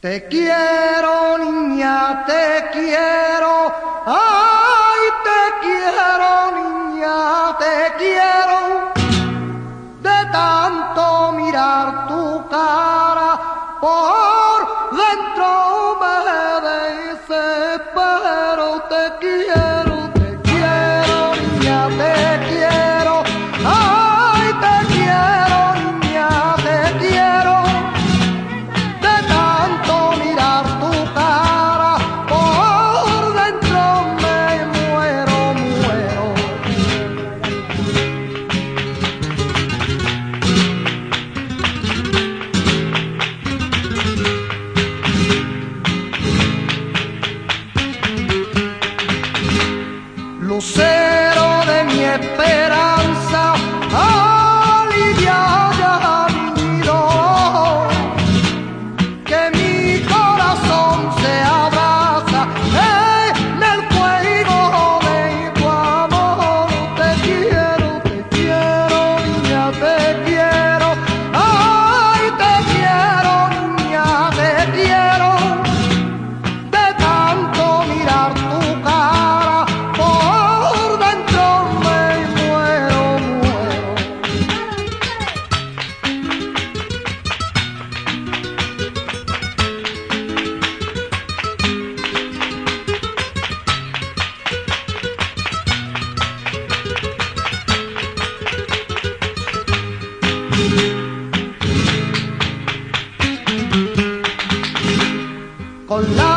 Te quiero, niña, te quiero. Ay, te quiero, niña, te quiero. De tanto mirar tu cara, por dentro me desespero. Te quiero, Lucero de mi esperanza, alivia ya mi nido que mi corazón se abraza en el juego de tu amor. Te quiero, te quiero, niña, te quiero. Ay, te quiero, niña, te quiero. De tanto mirar con la